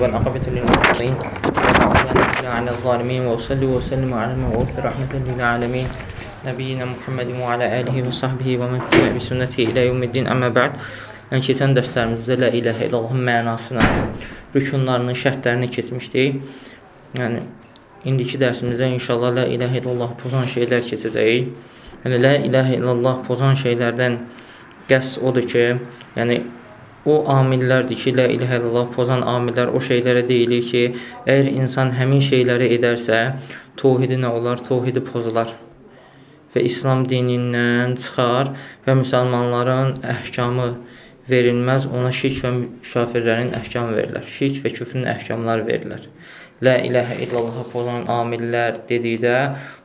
Və aqibatu lil muttaqin. Və ala zalimin və usalli və sallimu ala mab'uth rahmatan lil alamin. Nəbiyyina Muhammedin və ala alihi və sahbihi və men təbiə bi sünnəti ilə yevmiddin. Amma ba'd. Yəni keçən dərslərimizdə la ilahə illallahın mənasını, rükunlarını, şərtlərini keçmişdik. Yəni indiki dərsimizdə inşallah la ilahə illallah pozan şeylər keçəcəyik. Yəni la ilahə illallah pozan şeylərdən qəsd odur ki, yəni o amillərdir ki, la ilahə illallah pozan amillər o şeylərə deyilir ki, əgər insan həmin şeyləri edərsə, təvhidi nə olar? Təvhidi pozular və İslam dinindən çıxar və müsəlmanların əhkamı verilməz, ona şirk və kafirlərin əhkamı verilər. Şirk və küfrün əhkamları verilər. La ilahə illallah pozan amillər dedikdə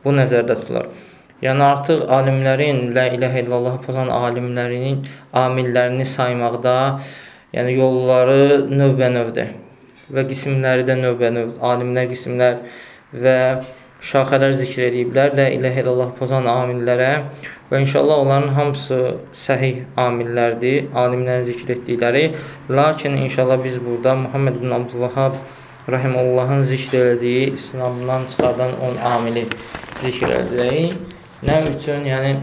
bu nəzərdə tutulur. Yəni artıq alimlərin la ilahə illallah pozan alimlərinin amillərini saymaqda, yəni yolları növbə-növdür və qismləri də növbə-növ. Alimlər qismlər və şaxələr zikr ediblər la ilahə illallah pozan amillərə və inşallah onların hamısı səhih amillərdir, alimlərin zikr etdikləri. Lakin inşallah biz burada Muhammed bin Abdülvahhab Rahimullahın zikr elədiyi İslamdan çıxardan 10 amili zikr edəcəyik. Nə üçün? Yəni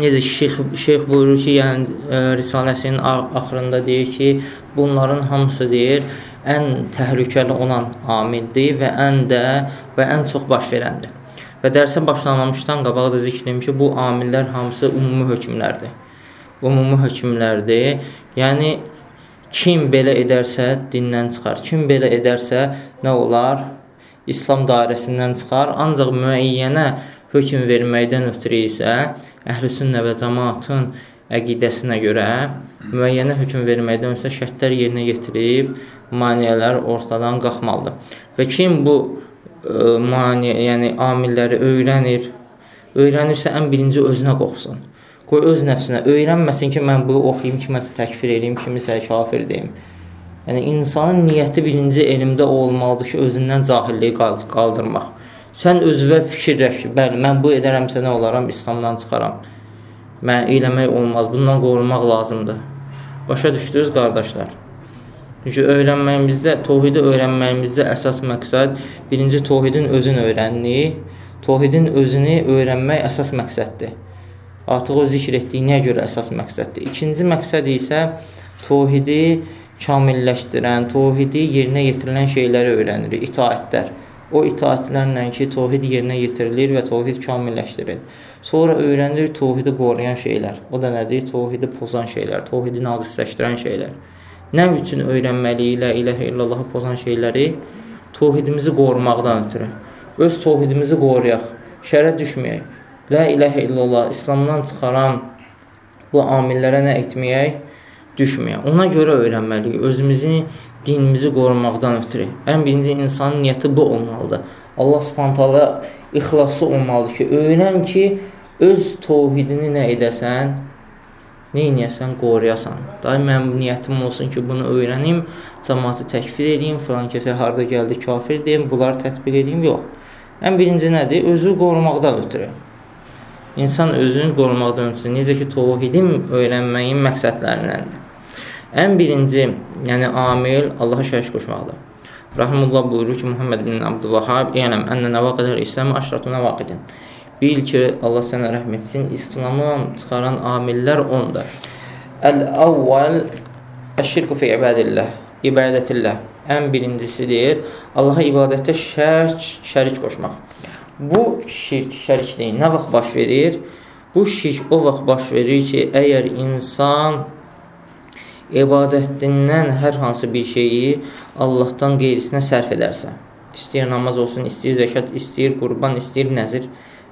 necə şeyx şeyx buyurur ki, yəni ə, e, risaləsinin axırında deyir ki, bunların hamısı deyir ən təhlükəli olan amildir və ən də və ən çox baş verəndir. Və dərsə başlamamışdan qabaq da zikr edim ki, bu amillər hamısı ümumi hökmlərdir. Ümumi hökmlərdir. Yəni Kim belə edərsə dindən çıxar. Kim belə edərsə nə olar? İslam dairəsindən çıxar. Ancaq müəyyənə hökm verməkdən ötürü isə Əhlüsünnə və cəmaatın əqidəsinə görə müəyyənə hökm verməkdən ötürü şərtlər yerinə yetirib maneələr ortadan qalxmalıdır. Və kim bu ə, maneə, yəni amilləri öyrənir, öyrənirsə ən birinci özünə qoxsun. Qoy öz nəfsinə öyrənməsin ki, mən bu oxuyum, kiməsə təkfir eləyim, kimisə kafir deyim. Yəni insanın niyyəti birinci elmdə olmalıdır ki, özündən cahilliyi qaldırmaq. Sən özünə fikirləş ki, bəli, mən bu edərəmsə nə olaram? İslamdan çıxaram. Mən eləmək olmaz. Bundan qorunmaq lazımdır. Başa düşdünüz qardaşlar? Çünki öyrənməyimizdə, təvhidi öyrənməyimizdə əsas məqsəd birinci təvhidin özünü öyrənmək, təvhidin özünü öyrənmək əsas məqsəddir. Artıq o zikr etdiyinə görə əsas məqsəddir. İkinci məqsəd isə təvhidi kamilləşdirən, təvhidi yerinə yetirilən şeyləri öyrənirik, itaətlər. O itaətlərlə ki, təvhid yerinə yetirilir və təvhid kamilləşdirilir. Sonra öyrənilir təvhidi qoruyan şeylər. O da nədir? Təvhidi pozan şeylər, təvhidi naqisləşdirən şeylər. Nə üçün öyrənməliyik ilə iləhə illallahı pozan şeyləri? Təvhidimizi qorumaqdan ötürü. Öz təvhidimizi qoruyaq, şərə düşməyək. La iləhə illallah İslamdan çıxaran bu amillərə nə etməyək? Düşməyək. Ona görə öyrənməliyik. Özümüzü, dinimizi qorumaqdan ötürü. Ən birinci insanın niyyəti bu olmalıdır. Allah subhantala ixlaslı olmalıdır ki, öyrən ki, öz tovhidini nə edəsən, nə inəyəsən, qoruyasan. Daim mənim niyyətim olsun ki, bunu öyrənim, cəmatı təkfir edeyim, filan kəsə harada gəldi kafir deyim, bunları tətbiq edeyim, yox. Ən birinci nədir? Özü qorumaqdan ötürü. İnsan özünü qorumaqdan ötürü necə ki, təvhidin öyrənməyin məqsədlərindəndir. Ən birinci, yəni amil Allaha şərik qoşmaqdır. Rahimullah buyurur ki, Muhammed bin Abdülvahab, "Yələm ənə nəvaqidəl İslam əşratu nəvaqidin." Bil ki, Allah sənə rəhm etsin, İslamı çıxaran amillər 10-dur. Əl-əvvəl əşşirku fi ibadillah, ibadətillah. Ən birincisidir, Allaha ibadətdə şərk, şərik qoşmaq. Bu şirk, şəriklik nə vaxt baş verir? Bu şirk o vaxt baş verir ki, əgər insan ibadətindən hər hansı bir şeyi Allahdan qeyrisinə sərf edərsə, istəyir namaz olsun, istəyir zəkat, istəyir qurban, istəyir nəzir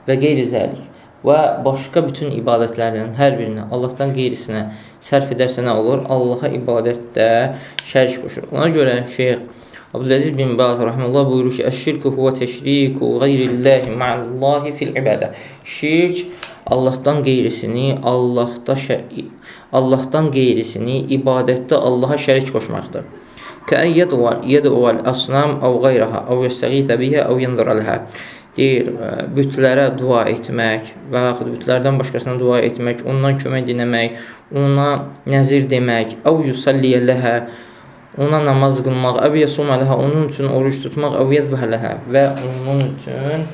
və qeyri zəlik və başqa bütün ibadətlərdən hər birini Allahdan qeyrisinə sərf edərsə nə olur? Allaha ibadətdə şərik qoşur. Ona görə şeyx Abdüləziz bin Baz rahimehullah buyurur ki, "Əş-şirku huve teşriku qeyrillahi ma'allahi fil ibadə." Şirk Allahdan qeyrisini, Allahda Allahdan qeyrisini ibadətdə Allaha şərik qoşmaqdır. Kəən yəd'uval asnam aw qeyraha aw yəstəğitə biha aw yanzura laha. deyir, bütlərə dua etmək və yaxud bütlərdən başqasına dua etmək, ondan kömək dinləmək, ona nəzir demək, əv yusalliyə ləhə, ona namaz qılmaq, əv yasuma ləhə, onun üçün oruç tutmaq, əv yəzbəhə ləhə və onun üçün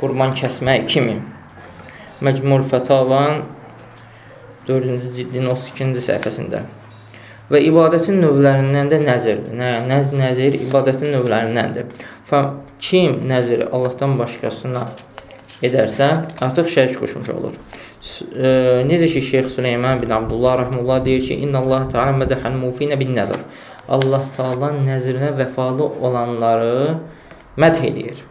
qurban kəsmək kimi. Məcmul Fətavan 4-cü cildin 32-ci səhifəsində. Və ibadətin növlərindən də nəzirdir. Nə, nəz nəzir ibadətin növlərindəndir. Kim nəziri Allahdan başqasına edərsə, artıq şərik qoşmuş olur. E, necə ki, Şeyx Süleyman bin Abdullah Rəhmullah deyir ki, İnna Allah Teala mədəhəl mufinə bin nəzir. Allah Teala nəzrinə vəfalı olanları məth edir.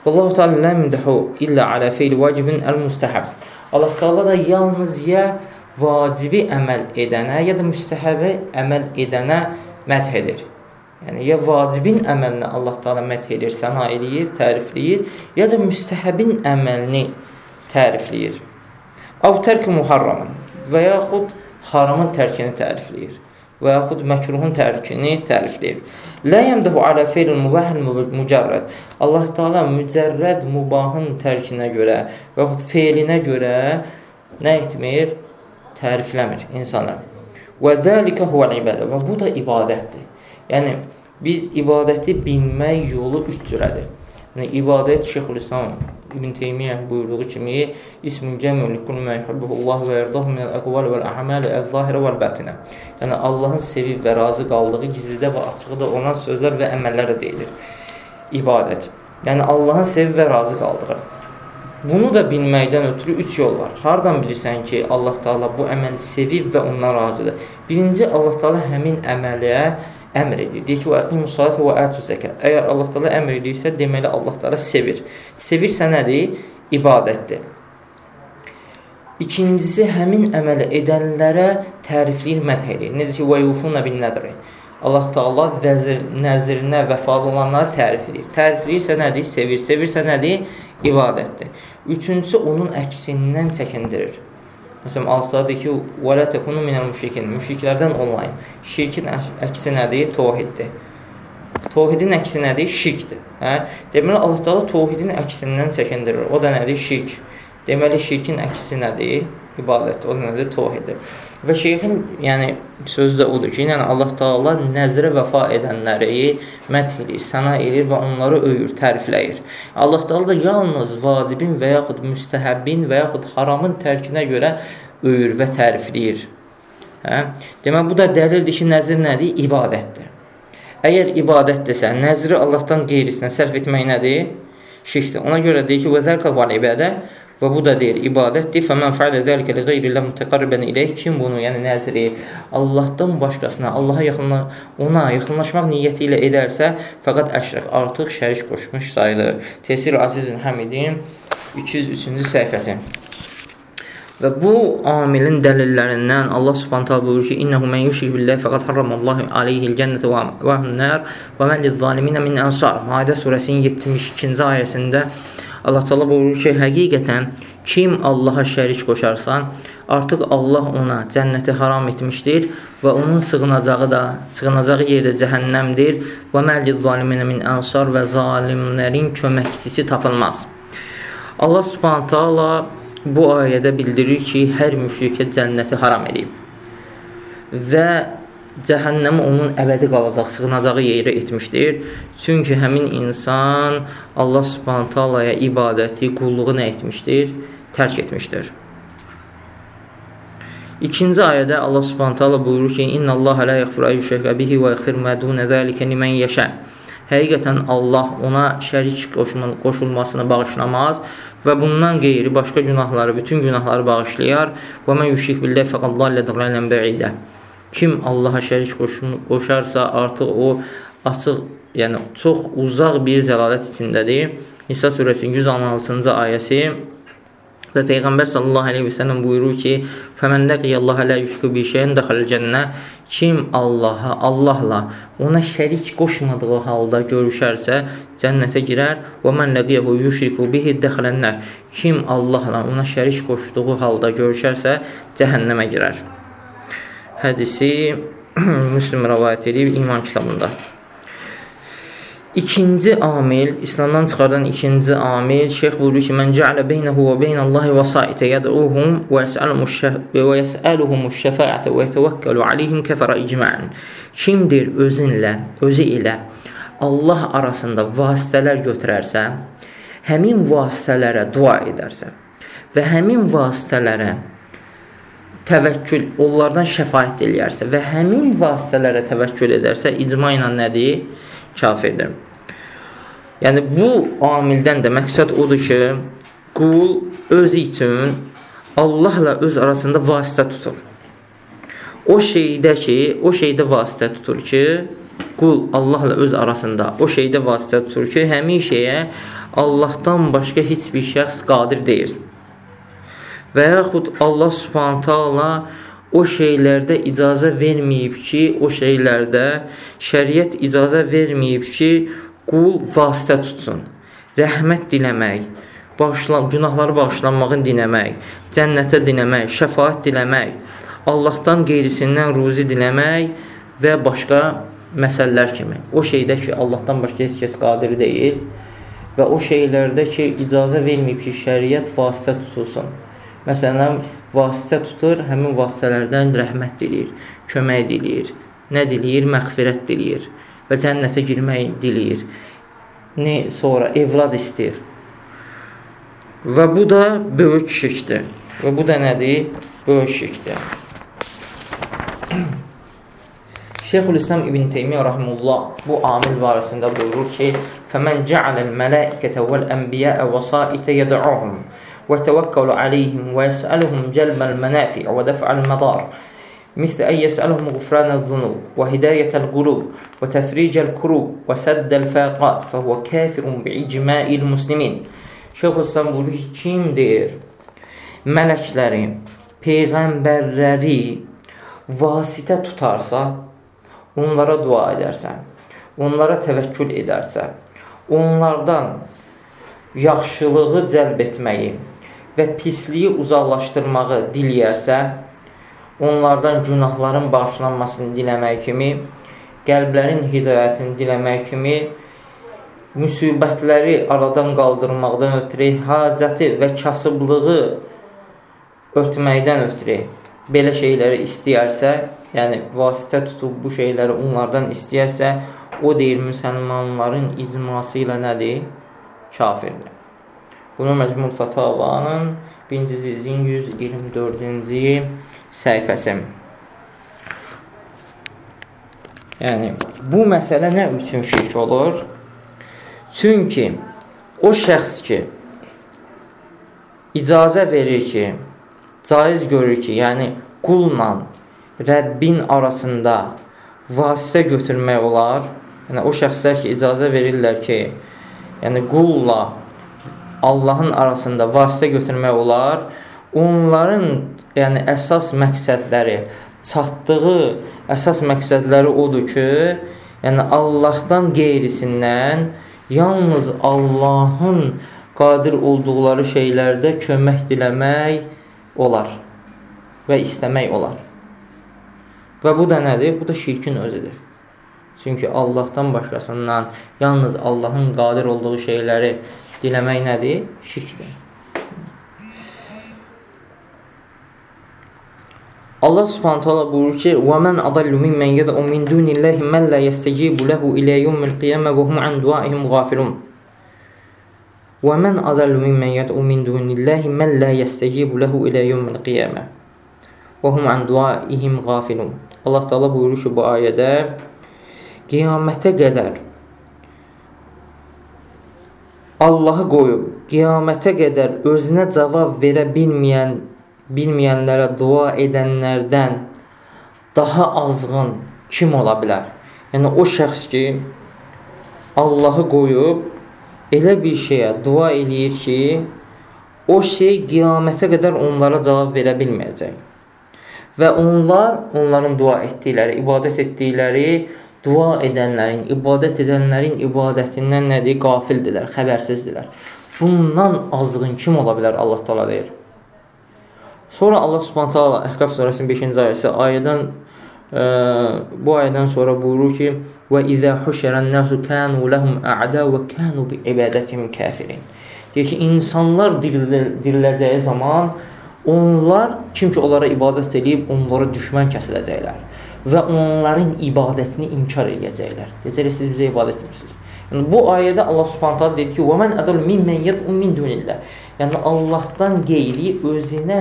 Allahu Teala lə müdəhu illə alə feyli vacibin əl-müstəhəb. Allah Teala da yalnız ya vacibi əməl edənə, ya da müstəhəbi əməl edənə məth edir. Yəni ya vacibin əməlini Allah Taala məth edir, səna eləyir, tərifləyir, ya da müstəhəbin əməlini tərifləyir. Aw tərk muharramın və yaxud haramın tərkini tərifləyir və yaxud məkruhun tərkini tərifləyir. La yamdahu ala fi'l mubah mücərrəd. Allah Taala mücərrəd mubahın tərkinə görə və yaxud feilinə görə nə etmir? Tərifləmir insanlar. Və zəlikə huvel ibadə. Və bu da ibadətdir. Yəni, biz ibadəti bilmək yolu üç cürədir. Yəni, ibadət Şeyxülislam İbn Teymiyyə buyurduğu kimi ismun cəmül kullu ma yuhibbuhullah və yardahu min al-aqval və al-a'mal az-zahirə vəl-batinə. Yəni Allahın sevib və razı qaldığı gizlidə və açıqda olan sözlər və əməllər deyilir. İbadət. Yəni Allahın sevib və razı qaldığı. Bunu da bilməkdən ötürü üç yol var. Hardan bilirsən ki, Allah Taala bu əməli sevib və ondan razıdır? Birinci Allah Taala həmin əmələ əmr edir. Deyir ki, və əqimus salata və ətuz zəkat. Əgər Allah Taala əmr edirsə, deməli Allah Taala sevir. Sevirsə nədir? İbadətdir. İkincisi, həmin əməli edənlərə tərifləyir, məth edir. Necə ki, və yufuna bin nədri. Allah Taala vəzir, nəzrinə vəfalı olanları tərif edir. Tərifləyirsə nədir? Sevir. Sevirsə nədir? İbadətdir. Üçüncüsü, onun əksindən çəkindirir. Məsələn, altıdadır ki, və lə təkunu minəl müşrikin. Müşriklərdən olmayın. Şirkin əksi nədir? Tohiddir. Tohidin əksi nədir? Şirkdir. Hə? Deməli, Allah Taala tohidin əksindən çəkindirir. O da nədir? Şirk. Deməli, şirkin əksi nədir? İbadət, o nədir? Tohiddir. Və şeyxin, yəni sözü də odur ki, yəni Allah Taala nəzrə vəfa edənləri məth edir, səna edir və onları öyür, tərifləyir. Allah Taala da yalnız vacibin və yaxud müstəhəbbin və yaxud haramın tərkinə görə öyür və tərifləyir. Hə? Demək bu da dəlildir ki, nəzr nədir? İbadətdir. Əgər ibadətdirsə, nəzri Allahdan qeyrisinə sərf etmək nədir? Şirkdir. Ona görə deyir ki, və zərqa val ibadə Və bu da deyir, ibadətdir. Fəmən fəalə zəlikə li qeyrillə mütəqarribən iləyh. Kim bunu, yəni nəzri Allahdan başqasına, Allaha yaxınla, ona yaxınlaşmaq niyyəti ilə edərsə, fəqət əşrək, artıq şərik qoşmuş sayılır. Tesir Azizün Həmidin 203-cü səhifəsi. Və bu amilin dəlillərindən Allah Subhanahu taala buyurur ki: "İnnehu men yushrik billahi faqad harramallahu alayhi'l cennete və an-nar və men liz-zalimin min ansar." Maidə surəsinin 72-ci ayəsində Allah Teala buyurur ki, həqiqətən kim Allaha şərik qoşarsa, artıq Allah ona cənnəti haram etmişdir və onun sığınacağı da, sığınacağı yer də cəhənnəmdir və məllil zaliminə min ənsar və zalimlərin köməkçisi tapılmaz. Allah Subhanahu taala bu ayədə bildirir ki, hər müşrikə cənnəti haram edib. Və cəhənnəmə onun əbədi qalacaq, sığınacağı yerə etmişdir. Çünki həmin insan Allah Subhanahu taalaya ibadəti, qulluğu nə etmişdir? Tərk etmişdir. İkinci ayədə Allah Subhanahu taala buyurur ki: "İnnallaha la yaghfiru an yushraka bihi və ma dun zalika limen yasha." Həqiqətən Allah ona şərik qoşulmasını bağışlamaz və bundan qeyri başqa günahları, bütün günahları bağışlayar. "Və men yushrik billahi faqad dalla dalalan ba'ida." Kim Allaha şərik qoşarsa, artıq o açıq, yəni çox uzaq bir zəlalət içindədir. Nisa surəsinin 116-cı ayəsi və Peyğəmbər sallallahu əleyhi və səlləm buyurur ki: "Fəmən laqiyallaha la yushriku bi şeyin daxal cənnə" Kim Allaha, Allahla ona şərik qoşmadığı halda görüşərsə, cənnətə girər. "Və men laqiyahu yushriku bihi daxalan Kim Allahla ona şərik qoşduğu halda görüşərsə, cəhənnəmə girər hədisi Müslim rəvayət edib iman kitabında. İkinci amil, İslamdan çıxardan ikinci amil, şeyx buyurur ki, mən cəalə beynəhu və beynəllahi vəsaitə yəd'uhum və yəsəluhum şəfaətə və yətəvəkkəlu aleyhim kəfərə icmən. Kimdir özünlə, özü ilə Allah arasında vasitələr götürərsə, həmin vasitələrə dua edərsə və həmin vasitələrə təvəkkül, onlardan şəfaət eləyərsə və həmin vasitələrə təvəkkül edərsə, icma ilə nədir? Kafirdir. Yəni, bu amildən də məqsəd odur ki, qul öz üçün Allahla öz arasında vasitə tutur. O şeydə ki, o şeydə vasitə tutur ki, qul Allahla öz arasında o şeydə vasitə tutur ki, həmin şeyə Allahdan başqa heç bir şəxs qadir deyil və yaxud Allah subhanətə Allah o şeylərdə icazə verməyib ki, o şeylərdə şəriət icazə verməyib ki, qul vasitə tutsun. Rəhmət diləmək, bağışlan, günahları bağışlanmağını diləmək, cənnətə diləmək, şəfaət diləmək, Allahdan qeyrisindən ruzi diləmək və başqa məsələlər kimi. O şeydə ki, Allahdan başqa heç kəs qadir deyil və o şeylərdə ki, icazə verməyib ki, şəriət vasitə tutulsun. Məsələn, vasitə tutur, həmin vasitələrdən rəhmət diləyir, kömək diləyir, nə diləyir? Məğfirət diləyir və cənnətə girmək diləyir. Ne sonra evlad istəyir. Və bu da böyük şirkdir. Və bu da nədir? Böyük şirkdir. Şeyxülislam İbn Teymiyyə rahimehullah bu amil barəsində buyurur ki: "Fəmən ca'alal mələikətə vəl ənbiyəə vəsaitə yəd'uhum" ويتوكل عليهم ويسألهم جلب المنافع ودفع المضار مثل أن يسألهم غفران الذنوب وهداية القلوب وتفريج الكروب وسد الفاقات فهو كافر بإجماع المسلمين Şeyx Hüsam buyurur ki, kimdir mələkləri, peyğəmbərləri vasitə tutarsa, onlara dua edərsən, onlara təvəkkül edərsə, onlardan yaxşılığı cəlb etməyi, və pisliyi uzaqlaşdırmağı diləyərsə, onlardan günahların bağışlanmasını diləmək kimi, qəlblərin hidayətini diləmək kimi, müsibətləri aradan qaldırmaqdan ötürü, hacəti və kasıblığı örtməkdən ötürü belə şeyləri istəyərsə, yəni vasitə tutub bu şeyləri onlardan istəyərsə, o deyir müsəlmanların icması ilə nədir? Kafirdir. Bunu Məcmul Fatavanın 1-ci cizin 124-cü səhifəsi. Yəni, bu məsələ nə üçün şirk olur? Çünki o şəxs ki, icazə verir ki, caiz görür ki, yəni qulla Rəbbin arasında vasitə götürmək olar. Yəni, o şəxslər ki, icazə verirlər ki, yəni qulla Allahın arasında vasitə götürmək olar. Onların yəni əsas məqsədləri, çatdığı əsas məqsədləri odur ki, yəni Allahdan qeyrisindən yalnız Allahın qadir olduqları şeylərdə kömək diləmək olar və istəmək olar. Və bu da nədir? Bu da şirkin özüdür. Çünki Allahdan başqasından yalnız Allahın qadir olduğu şeyləri diləmək nədir? Şirkdir. Allah Subhanahu taala buyurur ki: "Və men adallu mimmen yad'u min dunillahi men la yestajibu lahu ila yawmil qiyamah və hum an du'aihim ghafilun." Və men adallu mimmen yad'u min dunillahi men la yestajibu lahu ila yawmil qiyamah və hum an du'aihim ghafilun. Allah Taala buyurur ki, bu ayədə qiyamətə qədər Allahı qoyub qiyamətə qədər özünə cavab verə bilməyən bilməyənlərə dua edənlərdən daha azğın kim ola bilər? Yəni o şəxs ki Allahı qoyub elə bir şeyə dua eləyir ki, o şey qiyamətə qədər onlara cavab verə bilməyəcək. Və onlar onların dua etdikləri, ibadət etdikləri dua edənlərin, ibadət edənlərin ibadətindən nədir? Qafildirlər, xəbərsizdirlər. Bundan azğın kim ola bilər Allah Taala deyir. Sonra Allah Subhanahu taala Əhqaf surəsinin 5-ci ayəsi ayədən ə, bu ayədən sonra buyurur ki: "Və izə huşeran-nasu kanu lahum a'da və kanu bi ibadətihim kafirin." Deyir ki, insanlar diriləcəyi zaman onlar kim ki onlara ibadət edib, onlara düşmən kəsiləcəklər və onların ibadətini inkar edəcəklər. Deyəcəklər siz bizə ibadət edirsiniz. Yəni bu ayədə Allah Subhanahu taala deyir ki: "Və men adal mimmen yad'u min dunillah." Yəni Allahdan qeyri özünə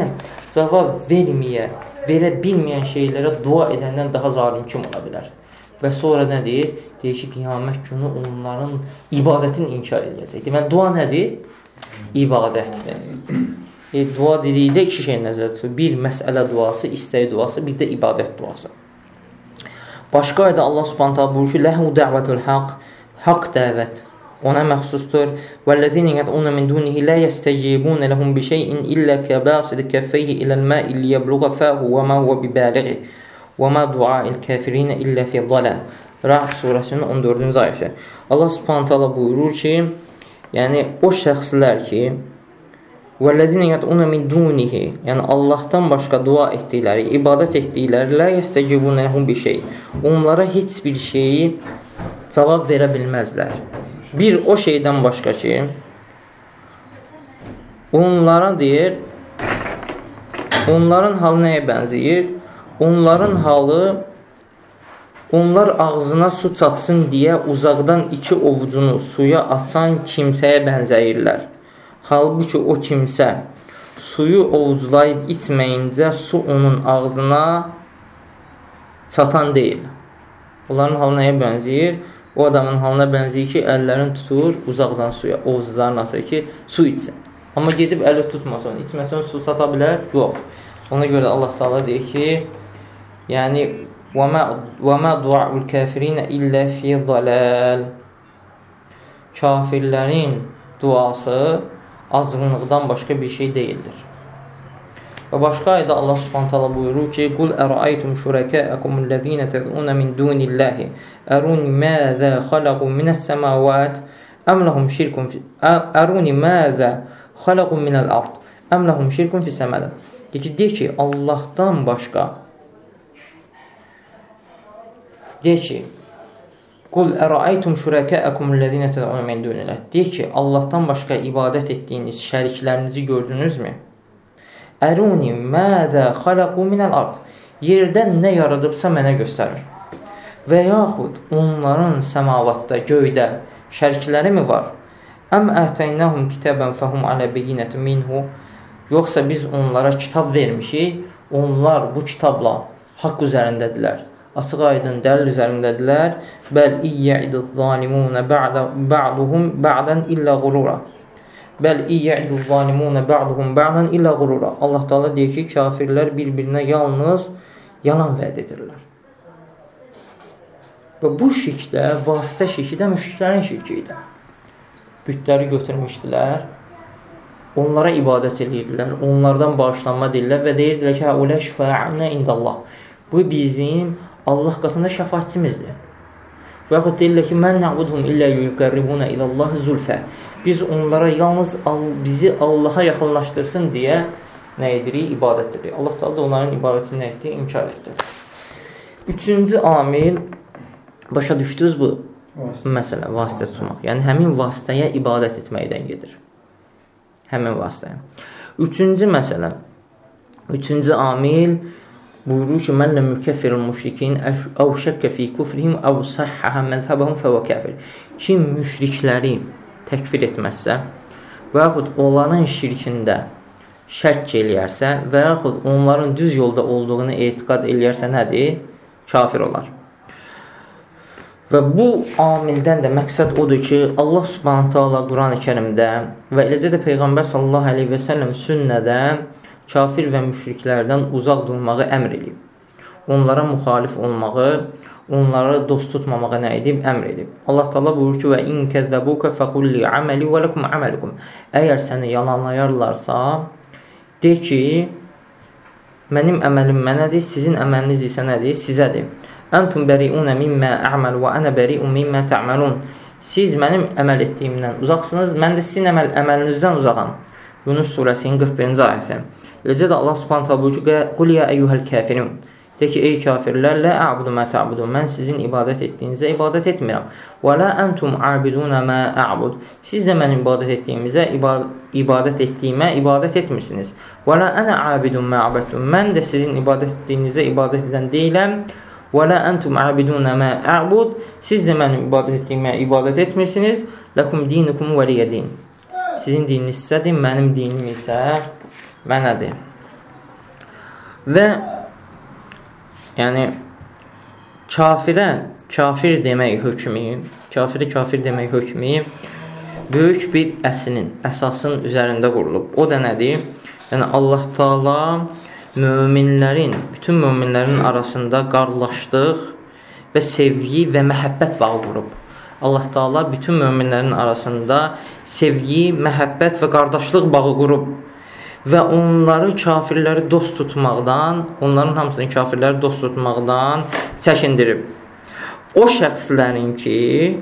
cavab verməyə, verə bilməyən şeylərə dua edəndən daha zalim kim ola bilər? Və sonra nə deyir? Deyir ki, qiyamət günü onların ibadətini inkar edəcək. Deməli, dua nədir? İbadətdir. E, dua dedikdə iki şey nəzərdə tutulur. Bir, məsələ duası, istək duası, bir də ibadət duası. Başqa ayda Allah subhanət hala buyurur ki, Ləhu dəvətul haqq, haqq dəvət ona məxsusdur. Vəllezine yəd'un min dunihi la yestecibun lahum bi şey'in illa kabasid kaffayhi ila al-ma'i liyabluğa fahu və ma huwa bibalighi və ma du'a'il kafirin illa fi dalal. Ra'd surəsinin 14-cü ayəsi. Allah Subhanahu taala buyurur ki, yəni o şəxslər ki, Vəllezine yəd'un min dunihi, yəni Allahdan başqa dua etdikləri, ibadət etdikləri, la yestecibun lahum bi şey. Onlara heç bir şeyi cavab verə bilməzlər. Bir o şeydən başqa ki, onlara deyir, onların halı nəyə bənzəyir? Onların halı onlar ağzına su çatsın deyə uzaqdan iki ovucunu suya açan kimsəyə bənzəyirlər. Halbuki o kimsə suyu ovuclayıb içməyincə su onun ağzına çatan deyil. Onların halı nəyə bənzəyir? O adamın halına bənzəyir ki, əllərini tutur uzaqdan suya, ovuzlarını açır ki, su içsin. Amma gedib əli tutmasın, içməsən su çata bilər? Yox. Ona görə Allah Taala deyir ki, yəni mə du'ul kafirin illə fi dalal. Kafirlərin duası azğınlıqdan başqa bir şey deyildir. Və başqa ayda Allah Subhanahu taala buyurur ki: "Qul əraytum şuraka'akum allazina tad'un min dunillahi aruni maza khalaqu minas samawat am lahum şirkun fi aruni maza khalaqu minal ard am lahum şirkun fi samada." Deyir ki, ki, Allahdan başqa deyir ki, Qul əraytum şuraka'akum allazina tad'un min dunillahi. Deyir ki, Allahdan başqa ibadət etdiyiniz şəriklərinizi gördünüzmü? Əruni mədə xalaqu minəl ard. Yerdən nə yaradıbsa mənə göstərin. Və yaxud onların səmavatda, göydə şərikləri mi var? Əm əhtəynəhum kitəbən fəhum alə beyinətin minhu. Yoxsa biz onlara kitab vermişik, onlar bu kitabla haqq üzərindədirlər. Açıq aydın dəlil üzərindədirlər. Bəl iyyəidu zalimunə ba'duhum ba'dan illə qurura. Bəl iyyədu zalimunə ba'duhum ba'dan illə qurura. Allah Taala deyir ki, kafirlər bir-birinə yalnız yalan vəd edirlər. Və bu şirkdə, vasitə şirki də müşriklərin şirki idi. Bütləri götürmüşdülər, onlara ibadət edirdilər, onlardan bağışlanma deyirlər və deyirdilər ki, "Ulə şəfaə'nə indallah." Bu bizim Allah qatında şəfaətçimizdir. Və yaxud deyirlər ki, "Mən nə'budhum illə yuqarribuna ilallah zulfə." biz onlara yalnız bizi Allaha yaxınlaşdırsın deyə nə edirik? İbadət edirik. Allah Taala da onların ibadətini nə etdi? İnkar etdi. Üçüncü amil başa düşdünüz bu vasitə. məsələ, vasitə tutmaq. Yəni həmin vasitəyə ibadət etməkdən gedir. Həmin vasitəyə. Üçüncü məsələ. Üçüncü amil buyurur ki, mən ləm mükəffirul müşrikin əv şəkkə fi kufrihim əv səhhəhə məzhəbəhum fəvə kəfir. Kim müşrikləri təkfir etməzsə və yaxud onların şirkində şək eləyərsə və yaxud onların düz yolda olduğunu etiqad eləyərsə nədir? Kafir olar. Və bu amildən də məqsəd odur ki, Allah Subhanahu taala Quran-ı Kərimdə və eləcə də Peyğəmbər sallallahu əleyhi və səlləm sünnədə kafir və müşriklərdən uzaq durmağı əmr edib. Onlara müxalif olmağı onları dost tutmamağa nə edib? Əmr edib. Allah Taala buyurur ki: "Və in kəzzəbuka fəqul li amali və lakum amalukum." Əgər səni yalanlayarlarsa, de ki, mənim əməlim mənədir, sizin əməliniz isə nədir? Sizədir. Antum bari'un mimma a'mal və ana bari'un mimma ta'malun. Siz mənim əməl etdiyimdən uzaqsınız, mən də sizin əməl əməlinizdən uzağam. Yunus surəsinin 41-ci ayəsi. Eləcə də Allah Subhanahu taala buyurur ki: "Qul ya eyyuhel kafirun." De ki, ey kafirlər, lə əbudu mə təbudu. Mən sizin ibadət etdiyinizə ibadət etmirəm. Və lə əntum abidunə mə əbud. Siz də mənim ibadət etdiyimizə ibadət etdiyimə ibadət etmirsiniz. Və lə ənə abidun mə əbədtum. Mən də sizin ibadət etdiyinizə ibadət edən deyiləm. Və lə əntum abidunə mə əbud. Siz də mənim ibadət etdiyimə ibadət etmirsiniz. Ləkum dinukum vəliyə din. Sizin dininiz isədir, mənim dinim isə mənədir. Və yəni kafirə kafir demək hökmü, kafirə kafir demək hökmü böyük bir əslin, əsasın üzərində qurulub. O da nədir? Yəni Allah Taala möminlərin, bütün möminlərin arasında qardaşlıq və sevgi və məhəbbət bağı qurub. Allah Taala bütün möminlərin arasında sevgi, məhəbbət və qardaşlıq bağı qurub və onları kafirləri dost tutmaqdan, onların hamısını kafirləri dost tutmaqdan çəkindirib. O şəxslərin ki,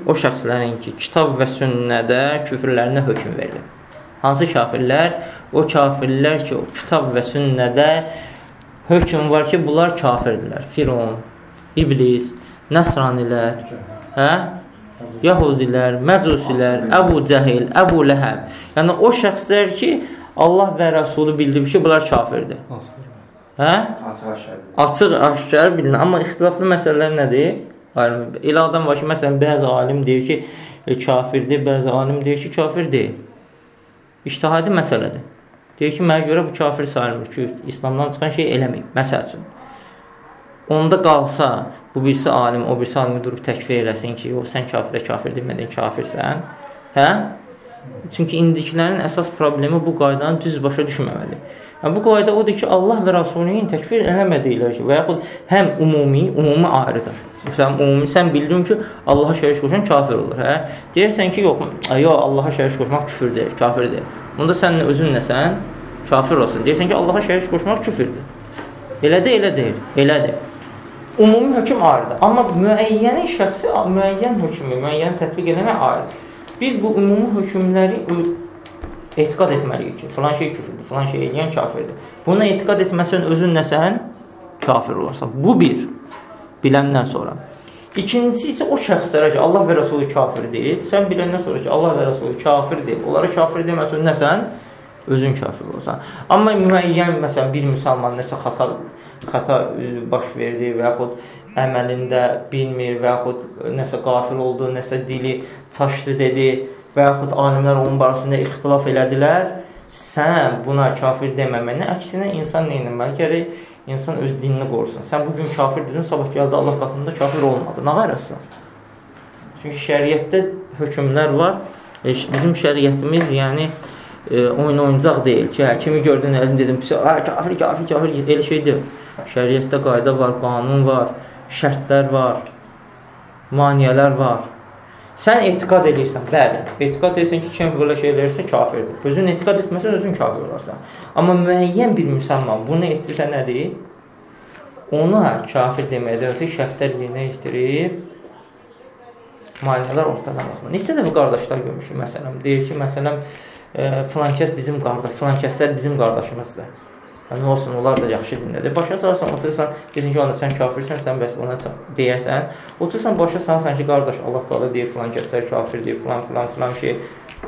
o şəxslərin ki, kitab və sünnədə küfrlərinə hökm verilib. Hansı kafirlər? O kafirlər ki, o kitab və sünnədə hökm var ki, bunlar kafirdirlər. Firon, İblis, Nəsranilər, hə? Yahudilər, Məcusilər, Əbu Cəhil, Əbu Ləhəb. Yəni o şəxslər ki, Allah və Rəsulu bildirib ki, bunlar kafirdir. Hə? Açıq aşkar bilinir. Amma ixtilaflı məsələlər nədir? Elə adam var ki, məsələn, bəzi alim deyir ki, e, kafirdir, bəzi alim deyir ki, kafir deyil. İştihadi məsələdir. Deyir ki, mənə görə bu kafir sayılmır ki, İslamdan çıxan şey eləməyib. Məsəl üçün. Onda qalsa, bu birisi alim, o birisi alimi durub təkfir eləsin ki, o sən kafirə kafir demədin, kafirsən. Hə? Çünki indikilərin əsas problemi bu qaydanı düz başa düşməməli. Yəni, bu qayda odur ki, Allah və Rasulunun təkfir eləmədiklər ki, və yaxud həm ümumi, ümumi ayrıdır. Məsələn, ümumi sən bildin ki, Allaha şərik qoşan kafir olur, hə? Deyirsən ki, yox, yox, Allaha şərik qoşmaq küfürdür, kafirdir. Bunda sən özün nəsən? Kafir olsun. Deyirsən ki, Allaha şərik qoşmaq küfürdür. Elədir, elə deyil, elədir. Ümumi hökm ayrıdır. Amma müəyyən şəxsi müəyyən hökmü, müəyyən tətbiq eləmək ayrıdır. Biz bu ümumi hökmləri etiqad etməliyik ki, filan şey küfürdür, filan şey eləyən kafirdir. Buna etiqad etməsən özün nəsən? Kafir olarsan. Bu bir, biləndən sonra. İkincisi isə o şəxslərə ki, Allah və Rəsulü kafir deyib, sən biləndən sonra ki, Allah və Rəsulü kafir deyib, onlara kafir deməsən nəsən? Özün kafir olursan. Amma müəyyən, məsələn, bir müsəlman nəsə xata, xata baş verdi və yaxud əməlində bilmir və yaxud nəsə qafil oldu, nəsə dili çaşdı dedi və yaxud alimlər onun barəsində ixtilaf elədilər, sən buna kafir deməməni, əksinə insan nə etməli? Gərək insan öz dinini qorusun. Sən bu gün kafir dedin, sabah gəldi Allah qatında kafir olmadı. Nə qarasın? Çünki şəriətdə hökmlər var. E, bizim şəriətimiz, yəni e, oyun oyuncaq deyil ki, hə, kimi gördün, elədim dedim, kafir, kafir, kafir, elə şey deyil. Şəriətdə qayda var, qanun var şərtlər var, maniyələr var. Sən etiqad edirsən, bəli. Etiqad edirsən ki, kim belə şey eləyirsə kafirdir. Özün etiqad etməsən özün kafir olarsan. Amma müəyyən bir müsəlman bunu etdisə nədir? Ona kafir deməkdə ötə şərtlər yerinə yetirib maniyələr ortadan qalxmır. Neçə dəfə qardaşlar görmüşük məsələn, deyir ki, məsələn, e, filan kəs bizim qardaş, filan kəslər bizim qardaşımızdır. Nə olsun, onlar da yaxşı dinlədir. Başa salırsan, oturursan, deyirsən ki, sən kafirsən, sən bəs ona deyərsən. Oturursan, başa salırsan ki, qardaş, Allah Taala deyir, filan kəslər kafir deyir, filan, filan, filan şey.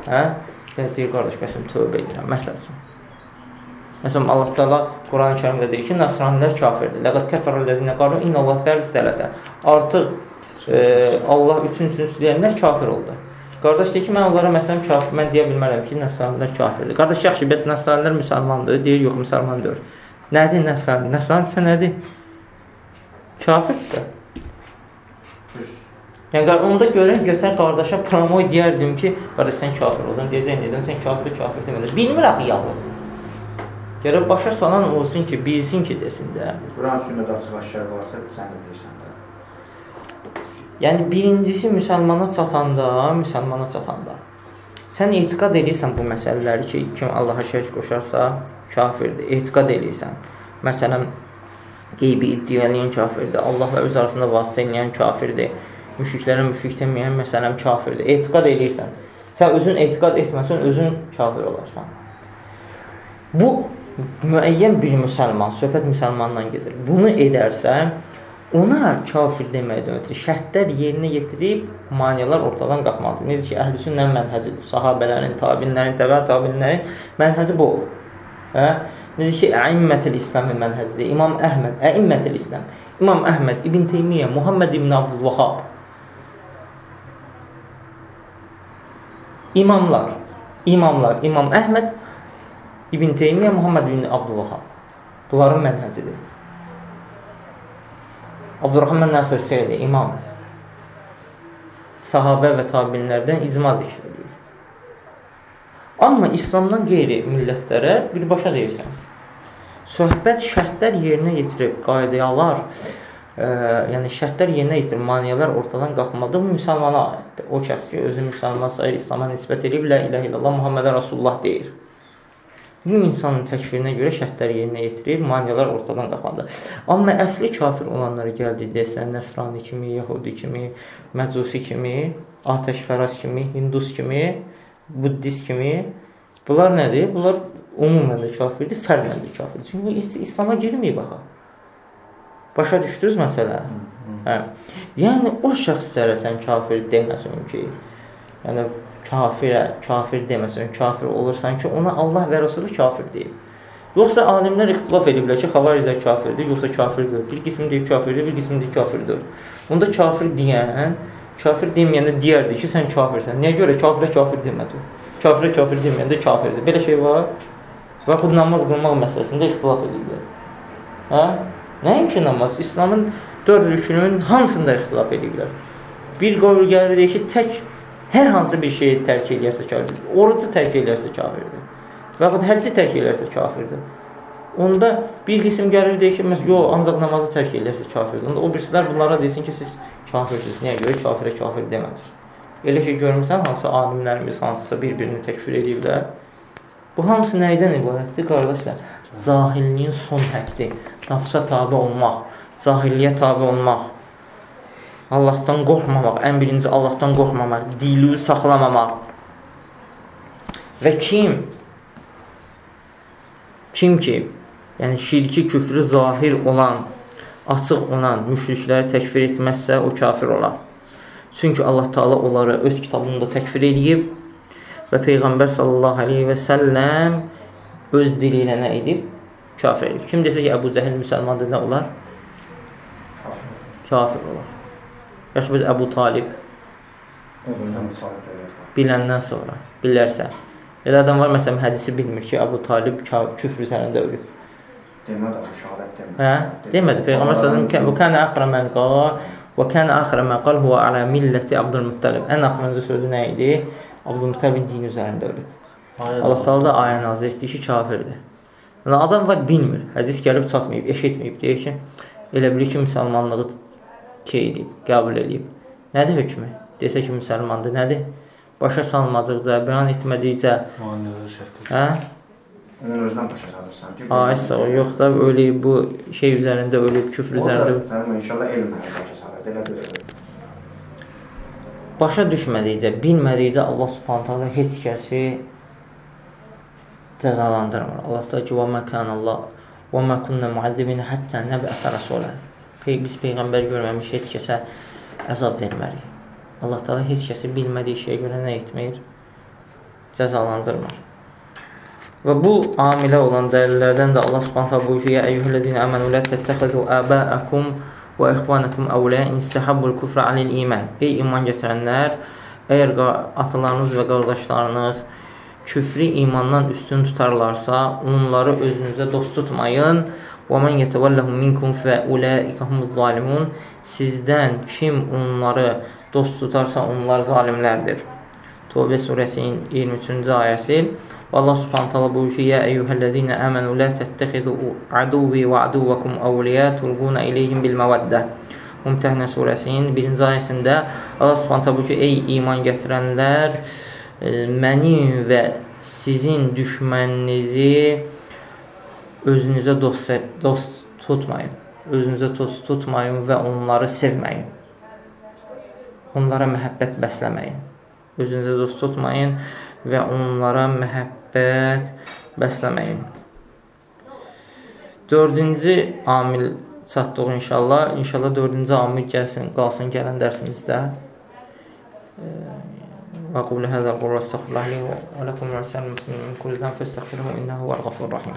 Hə? Deyir, qardaş, bəsim tövbə edirəm, məsəl üçün. Məsələn, Allah Taala Quran-ı Kərimdə deyir ki, Nasranilər kafirdir. Ləqad kəfərəl-ləzinə qalu innallah səlis sələsə. Artıq e, Allah üçün üçün deyənlər kafir oldu. Qardaş deyir ki, mən onlara məsələn kafir, mən deyə bilmərəm ki, nəsranilər kafirdir. Qardaş yaxşı, bəs nəsranilər müsəlmandır? Deyir, yox, müsəlman deyil. Nədir nəsran? Nəsran isə nədir? Kafirdir. Yəni onda görən götər qardaşa promoy deyərdim ki, qardaş sən kafir oldun, deyəcək dedim, sən kafir kafir demədin. Bilmir axı yazıq. Gərək başa salan olsun ki, bilsin ki, desin də. Quran sünnədə açıq aşkar varsa, sən də deyirsən. Yəni birincisi müsəlmana çatanda, müsəlmana çatanda sən etiqad edirsən bu məsələləri ki, kim Allaha şərik qoşarsa kafirdir. Etiqad edirsən. Məsələn, qeybi iddia edən kafirdir. Allahla öz arasında vasitə edən kafirdir. Müşriklərə müşrik deməyən məsələn kafirdir. Etiqad edirsən. Sən özün etiqad etməsən, özün kafir olarsan. Bu müəyyən bir müsəlman, söhbət müsəlmandan gedir. Bunu edərsə, ona kafir deməkdən ötürü şərtlər yerinə yetirib maneələr ortadan qalxmalıdır. Necə ki, əhlüsünnə mənhəcidir. Sahabələrin, təbiinlərin, təbə təbiinlərin mənhəci bu olur. Hə? Necə ki, əimmətül İslamın mənhəcidir. İmam Əhməd, əimmətül İslam. İmam Əhməd, İbn Teymiyyə, Muhammed İbn Abdülvahhab. İmamlar, imamlar, İmam Əhməd İbn Teymiyyə Muhammed ibn Abdülvahab. Bunların mənhəcidir. Abdurrahman Nasir Seyli, imam. Sahabə və tabinlərdən icma zikr edir. Amma İslamdan qeyri millətlərə birbaşa deyirsən. Söhbət şərtlər yerinə yetirib, qaydalar, e, yəni şərtlər yerinə yetirib, maneələr ortadan qalxmadı, bu müsəlmana aiddir. O kəs ki, özü müsəlman sayır, İslama nisbət edib, la ilahe illallah, Muhammedə Rasulullah deyir. Bu insanın təkfirinə görə şərtləri yerinə yetirir, maneələr ortadan qalxmalıdır. Amma əsli kafir olanlara gəldi desən, Nəsrani kimi, Yahudi kimi, Məcusi kimi, Atəşpərəst kimi, Hindus kimi, Buddist kimi, bunlar nədir? Bunlar umumən də kafirdir, fərqlə də kafirdir. Çünki bu İslam'a girməyib axı. Başa düşdünüz məsələ? Hə. Yəni o şəxslərə sən kafir deməsin ki, yəni kafirə, kafir deməsən, kafir olursan ki, ona Allah və Rəsulü kafir deyib. Yoxsa alimlər ixtilaf ediblər ki, xavariclər kafirdir, yoxsa kafir deyil. Bir qism deyib kafirdir, bir qism deyib kafirdir. Onda kafir deyən, kafir deməyəndə deyərdi ki, sən kafirsən. Niyə görə kafirə kafir demədi? Kafirə kafir deməyəndə kafirdir. Belə şey var. Və bu namaz qılmaq məsələsində ixtilaf ediblər. Hə? Nəinki namaz, İslamın dörd rükünün hamısında ixtilaf ediblər. Bir qovul gəlir ki, tək Hər hansı bir şeyi tərk eləyərsə kafirdir. Orucu tərk eləyərsə kafirdir. Və yaxud həcci tərk eləyərsə kafirdir. Onda bir qism gəlir deyir ki, məsələn, yox, ancaq namazı tərk eləyərsə kafirdir. Onda o birisilər bunlara desin ki, siz kafirsiniz. Niyə görə kafirə kafir demədiniz? Elə ki, görmüsən hansı alimlərimiz hansısa bir-birini təkfir ediblər. Bu hamısı nəydən ibarətdir, qardaşlar? Cahilliyin son həddi. Nafsa tabi olmaq, cahilliyə tabi olmaq. Allahdan qorxmamaq, ən birinci Allahdan qorxmamaq, dili saxlamamaq. Və kim kim ki, yəni şirki, küfrü zahir olan, açıq olan müşrikləri təkfir etməzsə, o kafir olar. Çünki Allah Taala onları öz kitabında təkfir edib və Peyğəmbər sallallahu əleyhi və səlləm öz dili ilə nə edib? Kafir edib. Kim desə ki, Əbu Cəhil müsəlmandır, nə olar? Kafir olar. Yaxşı, biz Əbu Talib biləndən sonra bilərsən. Elə adam var, məsələn, hədisi bilmir ki, Əbu Talib küfr üzərində ölüb. Demədi, şəhadət demədi. Hə? Demədi. Peyğəmbər sallallahu və kana axira mən qal və kana axira mən qal huwa ala milləti Abdülmuttalib. Ən axırıncı sözü nə idi? Abdülmuttalibin dini üzərində ölüb. Allah Taala da ayə nazil etdi ki, kafirdir. Yəni adam var bilmir, hədis gəlib çatmayıb, eşitməyib, deyir ki, elə bilir ki, müsəlmanlığı şey edib, qəbul edib. Nədir hökmü? Desə ki, müsəlmandır, nədir? Başa salmadıqca, bəyan etmədikcə. Hə? Özündən başa salırsan ki, Ay sağ ol, yox da ölüb bu şey üzərində ölüb, küfr üzərində. Fərman inşallah elmlə başa salır. Elə deyil. Başa düşmədikcə, bilmədikcə Allah Subhanahu taala heç kəsi cəzalandırmır. Allah da ki, "Və mə kana Allah və mə kunna mu'azzibin hatta nab'atha rasulan." Biz peyğəmbər görməmiş heç kəsə əzab vermərik. Allah Taala heç kəsi bilmədiyi şeyə görə nə etmir? Cəzalandırmır. Və bu amilə olan dəlillərdən də Allah Subhanahu buyurur ki: "Ya eyyuhellezina amanu la tattakhidhu aba'akum və ikhwanakum awliya in istahabbul kufra alil iman." Ey iman gətirənlər, əgər atalarınız və qardaşlarınız küfrü imandan üstün tutarlarsa, onları özünüzə dost tutmayın. وَمَنْ يَتَوَلَّهُمْ مِنْكُمْ فَأُولَٰئِكَ هُمُ الظَّالِمُونَ Sizdən kim onları dost tutarsa onlar zalimlərdir. Tövbə surəsinin 23-cü ayəsi. Allah Subhanahu taala buyurur ki: "Ya eyyuhellezina amanu la tettehizu aduwwi ve aduwwakum awliya tulquna ilayhim bil mawaddah." Mümtəhənə surəsinin 1-ci ayəsində Allah Subhanahu taala buyurur ki: "Ey iman gətirənlər, mənim və sizin düşməninizi özünüzə dost, dost tutmayın. Özünüzə dost tutmayın və onları sevməyin. Onlara məhəbbət bəsləməyin. Özünüzə dost tutmayın və onlara məhəbbət bəsləməyin. Dördüncü amil çatdıq inşallah. İnşallah dördüncü amil gəlsin, qalsın gələn dərsimizdə. وأقول هذا أقول واستغفر الله لي ولكم ولسائر المسلمين من كل ذنب فاستغفروه إنه هو الغفور الرحيم